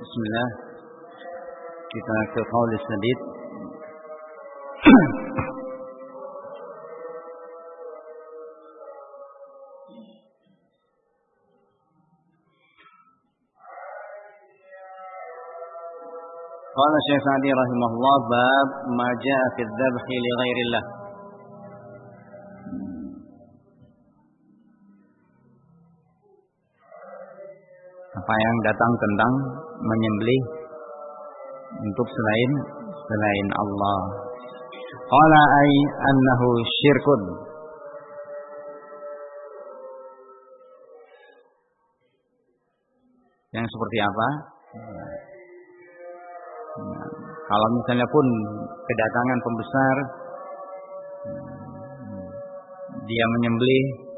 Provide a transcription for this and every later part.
Bismillah. Kita ke qaul sadid. قال الشيخ سعدي رحمه الله باب ما جاء في الذبح لغير الله apa yang datang tentang menyembelih untuk selain selain Allah. Qala ay annahu syirkun. Yang seperti apa? Kalau misalnya pun kedatangan pembesar dia menyembelih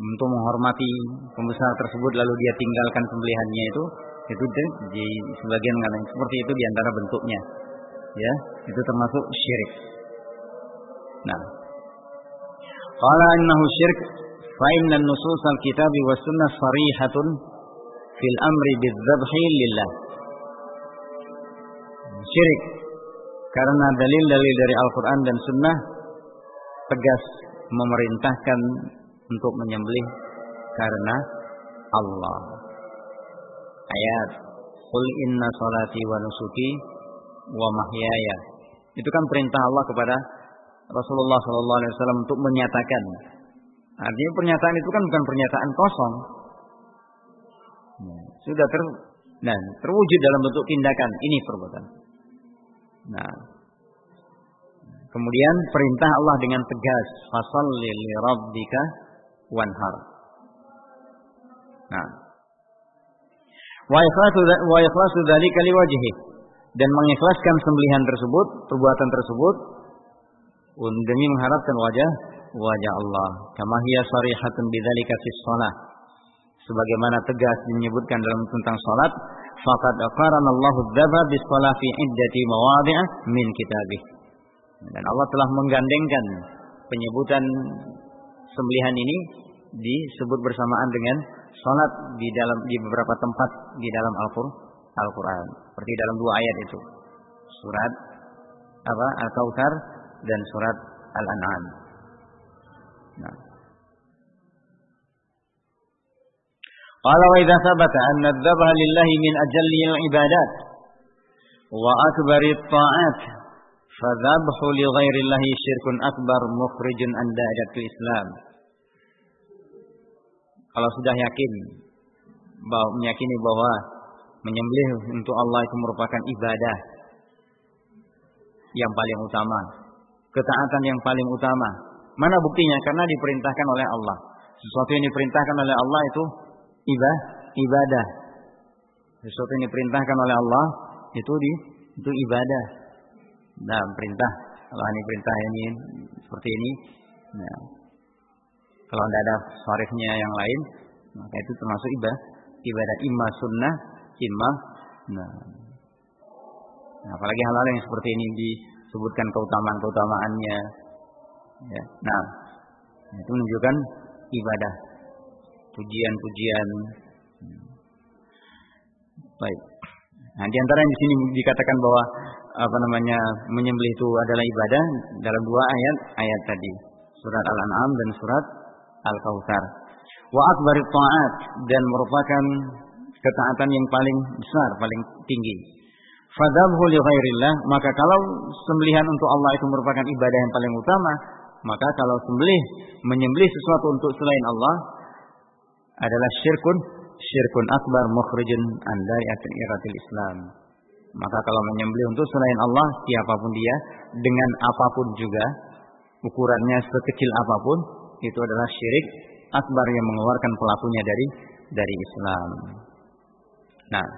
untuk menghormati pembesar tersebut lalu dia tinggalkan sembelihannya itu itu di sebagian mengatakan seperti itu di antara bentuknya. Ya itu termasuk syirik. Nah. Qala innahu syirk fa inna nusus al-kitab wa sunnah sarihatun fil amri bidzabhi lillah. Syirik karena dalil-dalil dari Al-Qur'an dan sunnah tegas memerintahkan untuk menyembelih karena Allah. Ayat Qul inna salati wa nusuki wa mahyaya. Itu kan perintah Allah kepada Rasulullah sallallahu alaihi wasallam untuk menyatakan. Artinya pernyataan itu kan bukan pernyataan kosong. Sudah ter dan terwujud dalam bentuk tindakan ini perbuatan. Nah, kemudian perintah Allah dengan tegas, fasalli li rabbika wanhar. Nah. Wa ikhlasu wa ikhlasu dzalika liwajhi dan mengikhlaskan sembelihan tersebut, perbuatan tersebut demi mengharapkan wajah wajah Allah. Kama hiya sarihatun bidzalika fi shalah. Sebagaimana tegas menyebutkan dalam tentang salat, faqad Allahu dzaba bis shalah fi iddati mawadhi' min kitabih. Dan Allah telah menggandengkan penyebutan sembelihan ini disebut bersamaan dengan salat di dalam di beberapa tempat di dalam Al-Qur'an. Seperti dalam dua ayat itu. Surat apa? Al-Kautsar dan surat Al-An'am. Nah. Qala wa idza thabata anna adh-dhabha lillahi min ajalli al-ibadat wa akbari at-ta'at fadhabhu li ghairi Allah syirkun akbar mukhrijun an da'atul Islam. Kalau sudah yakin bahwa meyakini bahwa menyembelih untuk Allah itu merupakan ibadah yang paling utama, ketaatan yang paling utama. Mana buktinya? Karena diperintahkan oleh Allah. Sesuatu yang diperintahkan oleh Allah itu ibadah, ibadah. Sesuatu yang diperintahkan oleh Allah itu di itu ibadah. Nah, perintah. Kalau ini perintah ini seperti ini, nah, kalau tidak ada syarifnya yang lain, maka itu termasuk ibadah. Ibadah imma sunnah, imma nah. nah apalagi hal-hal yang seperti ini disebutkan keutamaan-keutamaannya. Ya. Nah, itu menunjukkan ibadah, pujian-pujian. Baik. Nah, di antara yang di sini dikatakan bahwa apa namanya menyembelih itu adalah ibadah dalam dua ayat ayat tadi surat Al-An'am dan surat Al-Kautsar. Wa akbarit ta'at dan merupakan ketaatan yang paling besar, paling tinggi. Fadabhu li ghairillah, maka kalau sembelihan untuk Allah itu merupakan ibadah yang paling utama, maka kalau sembelih menyembelih sesuatu untuk selain Allah adalah syirkun syirkun akbar mukhrijun an iratil Islam. Maka kalau menyembelih untuk selain Allah siapa pun dia dengan apa pun juga ukurannya sekecil apa pun itu adalah syirik akbar yang mengeluarkan pelakunya dari dari Islam. Nah,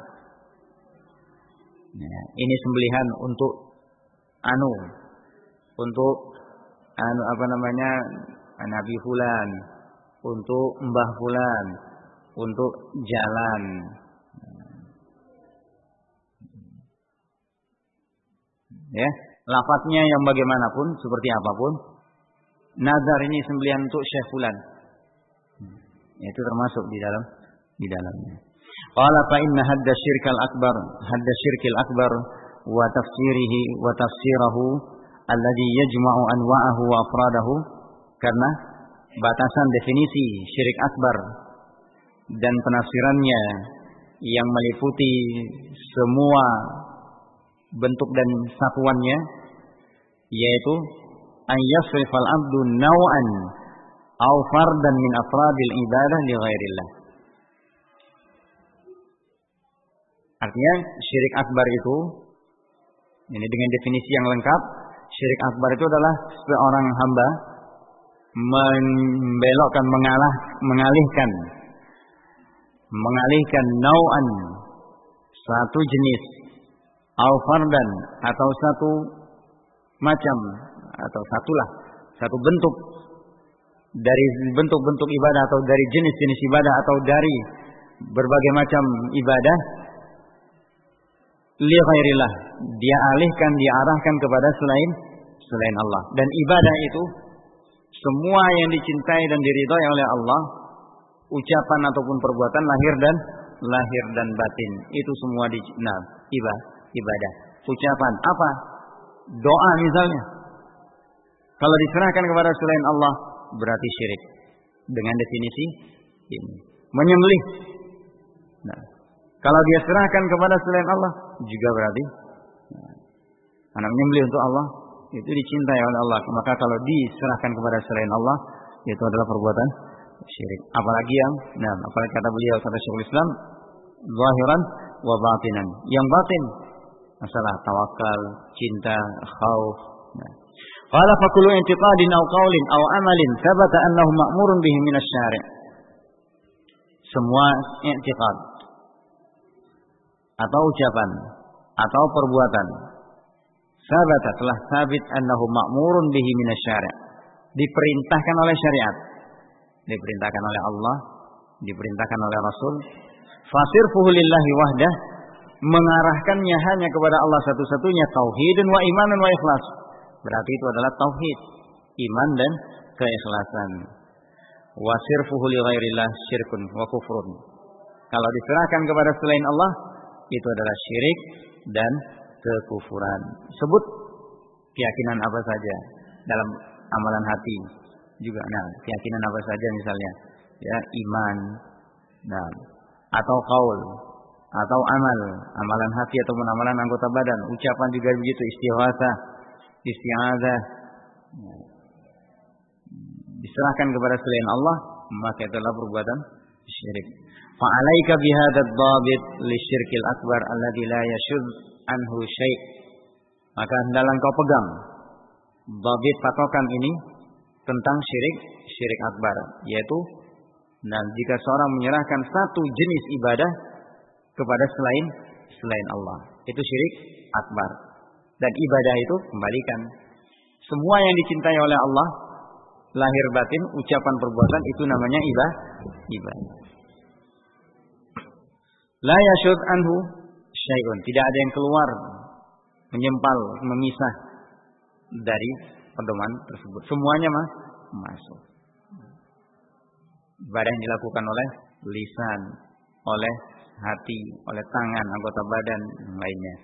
nah ini sembelihan untuk anu, untuk anu apa namanya Nabi Fulan, untuk Mbah Fulan, untuk jalan. Ya, lafadznya yang bagaimanapun, seperti apa pun, nazar ini sembelihan untuk Syekh Fulan. Itu termasuk di dalam di dalamnya. Qala fa inna hadda syirkal akbar, hadda syirkil akbar wa tafsirihi wa tafsirahu alladhi yajma'u anwa'ahu wa afradahu karena batasan definisi syirik akbar dan penafsirannya yang meliputi semua bentuk dan satuannya yaitu an yasrifal abdu naw'an aw fardan min afradil ibadah li ghairillah. Artinya syirik akbar itu ini dengan definisi yang lengkap, syirik akbar itu adalah seorang hamba membelokkan mengalah mengalihkan mengalihkan nau'an satu jenis au fardan atau satu macam atau satulah satu bentuk dari bentuk-bentuk ibadah atau dari jenis-jenis ibadah atau dari berbagai macam ibadah li ghairillah dia alihkan diarahkan kepada selain selain Allah. Dan ibadah itu semua yang dicintai dan diridhai oleh Allah ucapan ataupun perbuatan lahir dan lahir dan batin itu semua di nah, ibadah ibadah. Ucapan apa? Doa misalnya. Kalau diserahkan kepada selain Allah berarti syirik. Dengan definisi ini. Menyembelih. Nah, kalau dia serahkan kepada selain Allah juga berarti nah, anak menyembelih untuk Allah itu dicintai oleh Allah. Maka kalau diserahkan kepada selain Allah itu adalah perbuatan syirik. Apalagi yang, nah, apalagi kata beliau kata Syekhul Islam, zahiran wa batinan. Yang batin masalah tawakal, cinta, khauf. Nah. Qala fa kullu i'tiqadin aw qawlin aw amalin thabata annahu ma'murun bihi min asy-syari'. Semua i'tiqad atau ucapan atau perbuatan sabata telah sabit annahu ma'murun bihi min asy-syari'. Diperintahkan oleh syariat diperintahkan oleh Allah, diperintahkan oleh Rasul. Fasir fuhulillahi wahdah mengarahkannya hanya kepada Allah satu-satunya tauhidun wa imanan wa ikhlas. Berarti itu adalah tauhid, iman dan keikhlasan. Wasir fuhuli ghairillah syirkun wa kufrun. Kalau diserahkan kepada selain Allah, itu adalah syirik dan kekufuran. Sebut keyakinan apa saja dalam amalan hati, juga nah keyakinan apa saja misalnya ya iman nah atau kaul atau amal amalan hati ataupun amalan anggota badan ucapan juga begitu istighatha isti'adzah. Diserahkan kepada selain Allah maka itu adalah perbuatan syirik. Fa'alaika bihadzal dhabit lisyirkil akbar alladhi la yashud anhu syai' maka hendaklah engkau pegang dhabit patokan ini tentang syirik syirik akbar yaitu dan jika seorang menyerahkan satu jenis ibadah kepada selain selain Allah. Itu syirik akbar. Dan ibadah itu kembalikan. Semua yang dicintai oleh Allah lahir batin ucapan perbuatan itu namanya ibadah ibadah la yashud anhu syai'un. Tidak ada yang keluar menyempal memisah dari pedoman tersebut. Semuanya mah masuk. Ibadah yang dilakukan oleh lisan, oleh hati, oleh tangan, anggota badan yang lainnya.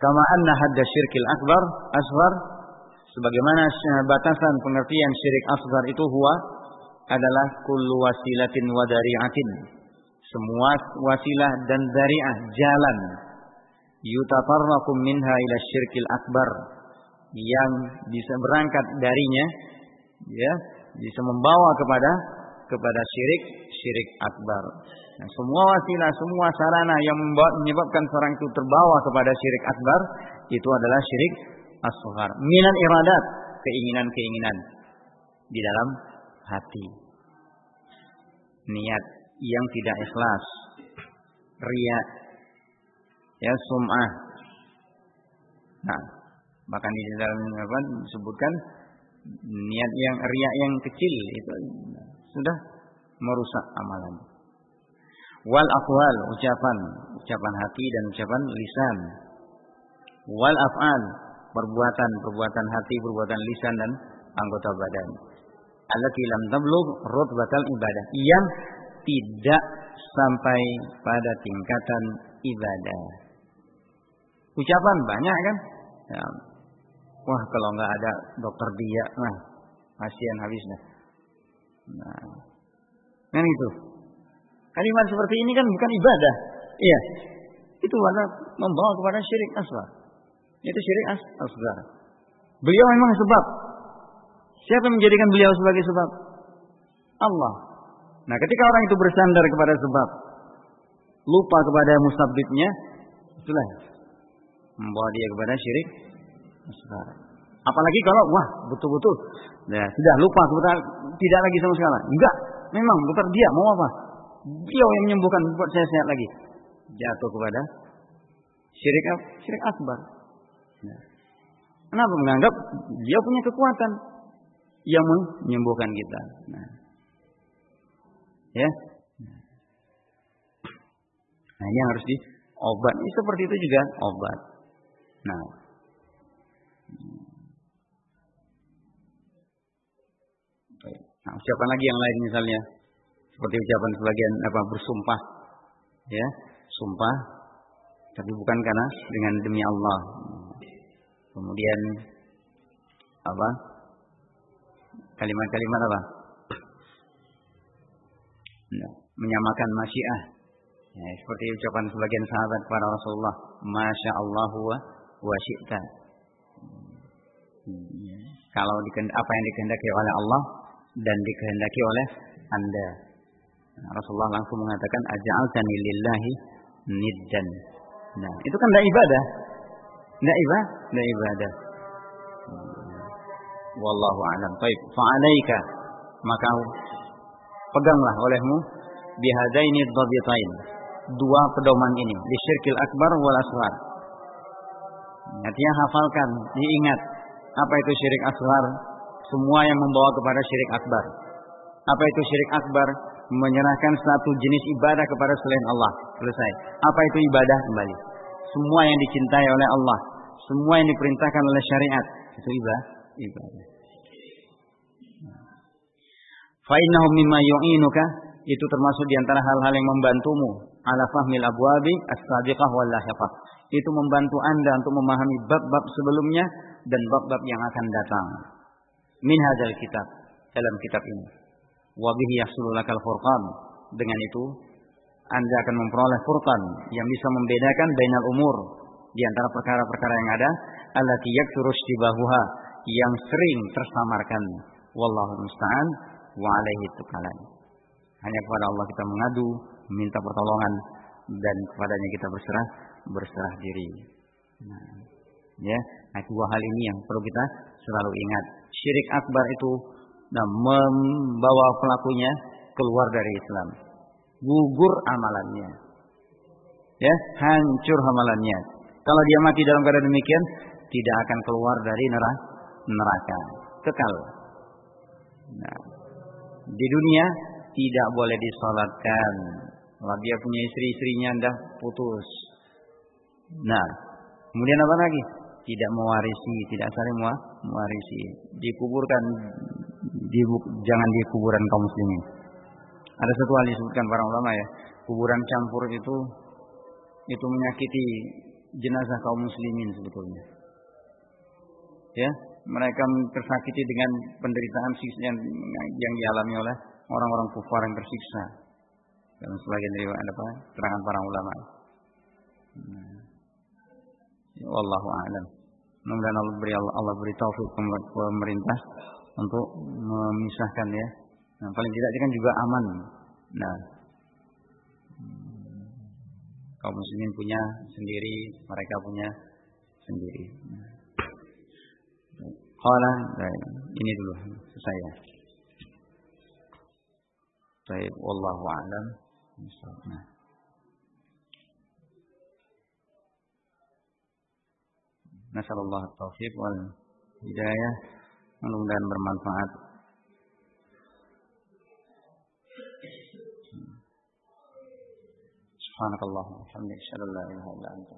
Kama anna hadda syirkil akbar asghar sebagaimana batasan pengertian syirik asghar itu huwa adalah kullu wasilatin wa dari'atin. Semua wasilah dan dari'ah jalan yutatarrakum minha ila syirkil akbar yang bisa berangkat darinya ya bisa membawa kepada kepada syirik syirik akbar. Nah, semua wasilah, semua sarana yang menyebabkan seorang itu terbawa kepada syirik akbar itu adalah syirik asghar. Minan iradat, keinginan-keinginan di dalam hati. Niat yang tidak ikhlas. Ria. Ya, sum'ah. Nah, Bahkan di dalam apa disebutkan niat yang riak yang kecil itu sudah merusak amalan. Wal aqwal ucapan, ucapan hati dan ucapan lisan. Wal af'al perbuatan, perbuatan hati, perbuatan lisan dan anggota badan. Allati lam tablugh rutbatal ibadah yang tidak sampai pada tingkatan ibadah. Ucapan banyak kan? Ya. Wah kalau nggak ada dokter dia, nah kasihan habis dah. Nah, kan itu. Kalimat seperti ini kan bukan ibadah. Iya. Itu adalah membawa kepada syirik aswar. Itu syirik as asgar. Beliau memang sebab. Siapa yang menjadikan beliau sebagai sebab? Allah. Nah, ketika orang itu bersandar kepada sebab, lupa kepada musabibnya, itulah membawa dia kepada syirik asgar. Apalagi kalau wah betul-betul ya, sudah lupa kepada tidak lagi sama sekali. Enggak, memang dia mau apa? Beliau yang menyembuhkan buat saya sehat lagi. Jatuh kepada syirik syirik akbar. Nah. Kenapa menganggap dia punya kekuatan yang menyembuhkan kita? Nah. Ya. Nah, ini harus di obat. Ini seperti itu juga obat. Nah. Nah, ucapan lagi yang lain misalnya seperti ucapan sebagian apa bersumpah. Ya sumpah. Tapi bukan karena dengan demi Allah. Kemudian apa? Kalimat-kalimat apa? Nah, menyamakan masyiah. Ya, seperti ucapan sebagian sahabat para Rasulullah. Masya Allah wa wa syi'ta. Hmm, kalau apa yang dikehendaki oleh Allah dan dikehendaki oleh anda Rasulullah langsung mengatakan aj'altani lillahi niddan. Nah, itu kan tidak ibadah. Tidak ibadah, tidak ibadah. Wallahu a'lam. Baik, fa'alaika maka peganglah olehmu bihadaini dhabitain. Dua pedoman ini, di syirkil akbar wal asghar. Artinya hafalkan, diingat apa itu syirik asghar, semua yang membawa kepada syirik akbar. Apa itu syirik akbar? Menyerahkan satu jenis ibadah kepada selain Allah. Selesai. Apa itu ibadah kembali? Semua yang dicintai oleh Allah, semua yang diperintahkan oleh syariat, itu ibadah. ibadah. Fa'innahu mimma yu'inuka itu termasuk di antara hal-hal yang membantumu ala fahmil abwabi as-sabiqah wal lahiqah. Itu membantu Anda untuk memahami bab-bab sebelumnya dan bab-bab yang akan datang. Min hadzal kitab dalam kitab ini wabihi furqan. Dengan itu Anda akan memperoleh furqan yang bisa membedakan bainal umur di antara perkara-perkara yang ada allati yaktsuru istibahuha yang sering tersamarkan. Wallahu musta'an wa alaihi tukalan. Hanya kepada Allah kita mengadu, minta pertolongan dan kepadanya kita berserah berserah diri. Nah, ya, nah, dua hal ini yang perlu kita selalu ingat. Syirik akbar itu Nah, membawa pelakunya keluar dari Islam. Gugur amalannya. Ya, hancur amalannya. Kalau dia mati dalam keadaan demikian, tidak akan keluar dari neraka. Kekal. Nah, di dunia tidak boleh disolatkan. Kalau dia punya istri-istrinya dah putus. Nah, kemudian apa lagi? Tidak mewarisi, tidak saling mewarisi. Dikuburkan di, jangan di kuburan kaum muslimin. Ada satu hal disebutkan para ulama ya, kuburan campur itu itu menyakiti jenazah kaum muslimin sebetulnya. Ya, mereka tersakiti dengan penderitaan yang, yang dialami oleh orang-orang kufar yang tersiksa. Dan sebagian dari apa terangan para ulama. Nah. Wallahu a'lam. Mudah-mudahan Allah beri Allah beri taufik pemerintah untuk memisahkan ya. Nah, paling tidak kan juga aman. Nah, kaum muslimin punya sendiri, mereka punya sendiri. Qala, ini dulu saya. Baik, wallahu a'lam. Nah. Nasallallahu taufiq wal hidayah. Mudah-mudahan bermanfaat. Subhanakallah. Alhamdulillah.